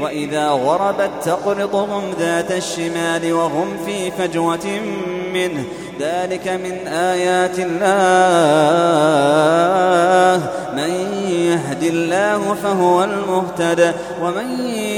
وإذا غربت تقرضهم ذات الشمال وهم في فجوة منه. ذلك من آيات الله. من يهد الله فهو المهتد ومن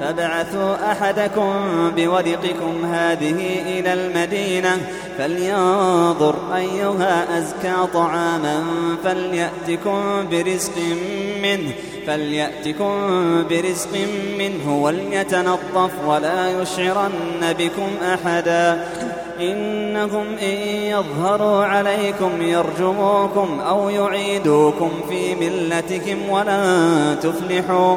فابعثوا أحدكم بورقكم هذه إلى المدينة فلينظر أيها أزكى طعاما فليأتكم برزق منه فليأتكم برزق منه وليتنطف ولا يشعرن بكم أحدا. إنهم إن يظهروا عليكم يرجموكم أو يعيدوكم في ملتكم ولن تفلحوا.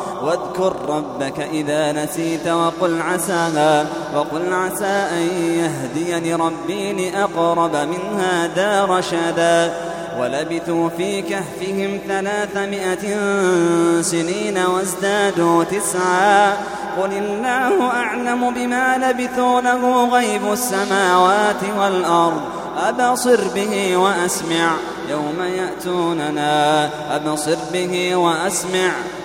واذكر ربك إذا نسيت وقل عسى وقل عسى أن يهديني ربي لأقرب من هذا رشدا ولبثوا في كهفهم ثلاثمائة سنين وازدادوا تسعا. قل الله أعلم بما لبثوا له غيب السماوات والأرض. أبصر به وأسمع يوم يأتوننا. أبصر به وأسمع.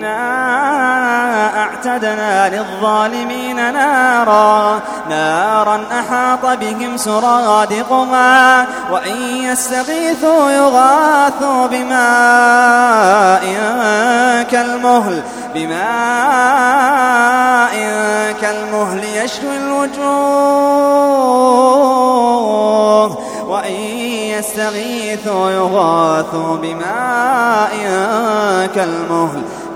إنا أعتدنا للظالمين نارا. نارا أحاط بهم سرادقها وإن يستغيثوا يغاثوا بماء كالمهل بماء كالمهل يشوي الوجوه. وإن يستغيثوا يغاثوا بماء كالمهل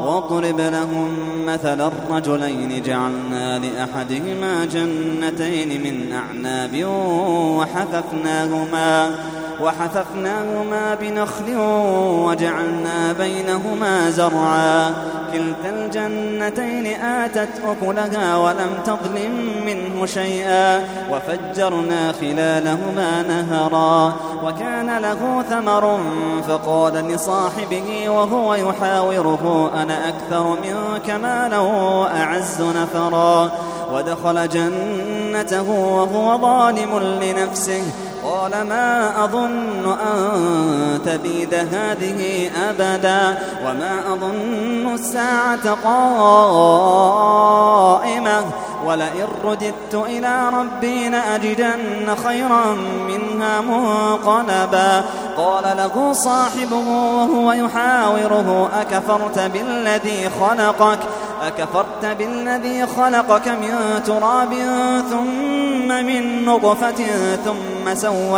واضرب لهم مثل الرجلين جعلنا لأحدهما جنتين من أعناب وحففناهما وحففناهما بنخل وجعلنا بينهما زرعا كلتا الجنتين آتت أكلها ولم تظلم منه شيئا وفجرنا خلالهما نهرا وكان له ثمر فقال لصاحبه وهو يحاوره أنا أكثر منك مالا وأعز نفرا. ودخل جنته وهو ظالم لنفسه. قال ما أظن أن تبيد هذه أبدا وما أظن الساعة قائمة ولئن رددت إلى ربي لأجدن خيرا منها منقلبا قال له صاحبه وهو يحاوره أكفرت بالذي خلقك؟ أكفرت بالذي خلقك من تراب ثم من نطفة ثم سواك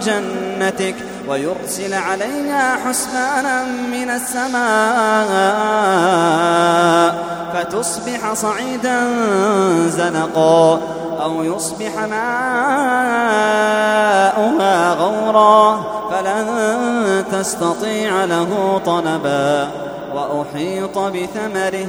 جنتك ويرسل عليها حسبانا من السماء فتصبح صعيدا زنقا أو يصبح ماؤها غورا فلن تستطيع له طلبا وأحيط بثمره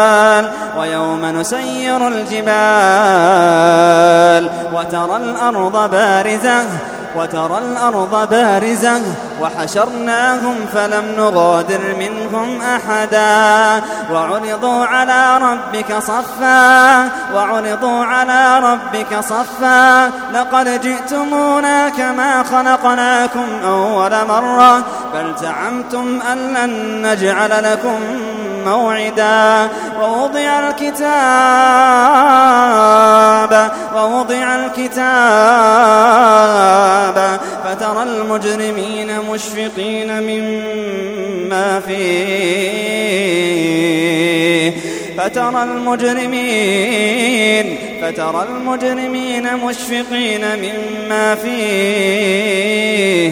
ويوم نسير الجبال. وترى الأرض بارزة وترى الأرض بارزة وحشرناهم فلم نغادر منهم أحدا. وعرضوا على ربك صفا وعرضوا على ربك صفا. لقد جئتمونا كما خلقناكم أول مرة بل زعمتم أن لن نجعل لكم موعدا ووضع الكتاب ووضع الكتاب. فترى المجرمين مشفقين مما فيه. فترى المجرمين فترى المجرمين مشفقين مما فيه.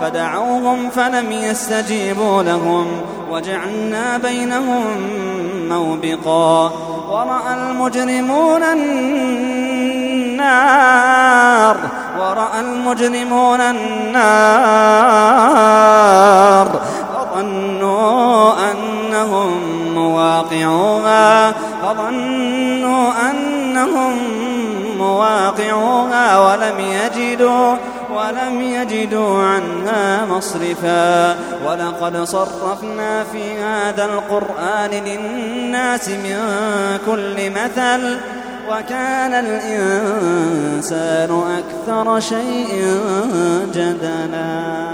فدعوهم فلم يستجيبوا لهم وجعلنا بينهم موبقا ورأى المجرمون النار ورأى المجرمون النار فظنوا أنهم مواقعوها فظنوا أنهم مواقعوها ولم يجدوا ولم يجدوا عنها مصرفا. ولقد صرفنا في هذا القرآن للناس من كل مثل وكان الإنسان أكثر شيء جدلا.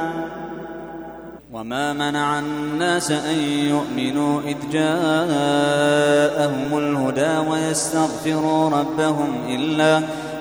وما منع الناس أن يؤمنوا إذ جاءهم الهدى ويستغفروا ربهم إلا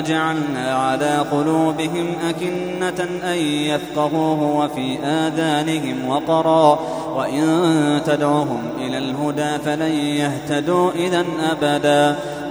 جعلنا على قلوبهم أكنة أن يفقهوه وفي آذانهم وقرا وإن تدعوهم إلى الهدى فلن يهتدوا إذا أبدا.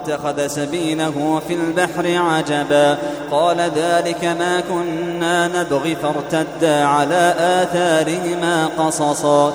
واتخذ سبيله في البحر عجبا. قال ذلك ما كنا نبغي فارتدا على آثارهما قصصا.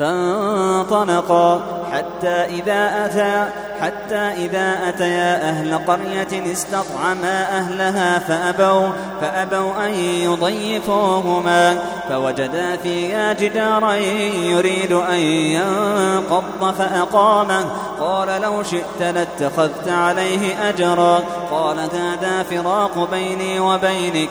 فانطلقا حتى إذا أتى حتى إذا أتيا أهل قرية استطعما أهلها فأبوا فأبوا أن يضيفوهما فوجدا فيها جدارا يريد أن ينقض فأقامه. قال لو شئت لاتخذت عليه أجرا. قال هذا فراق بيني وبينك.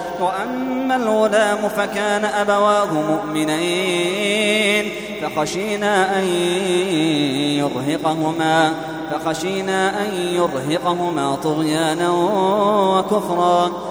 وأما الغلام فكان أبواه مؤمنين. فخشينا أن يرهقهما فخشينا أن يرهقهما طغيانا وكفرا.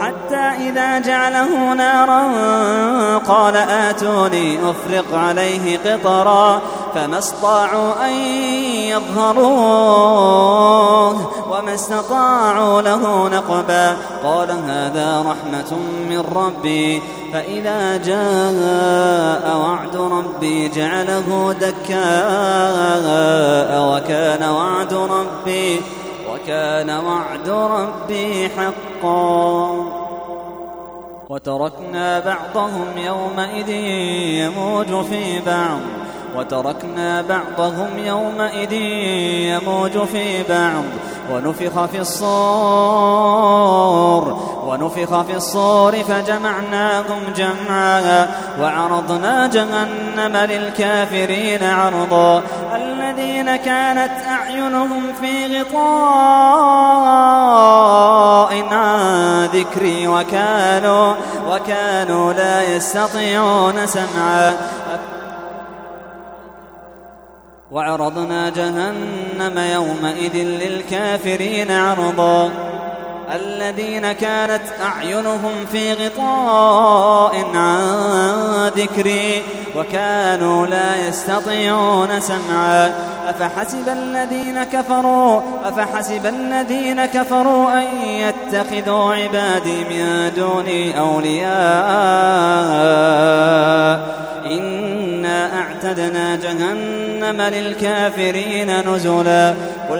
حتى إذا جعله نارا قال آتوني أفرق عليه قطرا فما استطاعوا أن يظهروه وما استطاعوا له نقبا قال هذا رحمة من ربي فإذا جاء وعد ربي جعله دكاء وكان وعد ربي وكان وعد ربي حقا وتركنا بعضهم يومئذ يموج في بعض. وتركنا بعضهم يومئذ يموج في بعض. ونفخ في الصور ونفخ في الصور فجمعناهم جمعا. وعرضنا جهنم للكافرين عرضا. الذين كانت أعينهم في غطاء عن ذكري وكانوا وكانوا لا يستطيعون سمعا. وعرضنا جهنم يومئذ للكافرين عرضا. الذين كانت أعينهم في غطاء عن ذكري. وكانوا لا يستطيعون سمعا. أفحسب الذين كفروا أفحسب الذين كفروا أن يتخذوا عبادي من دوني أولياء. إنا أعتدنا جهنم للكافرين نزلا. قل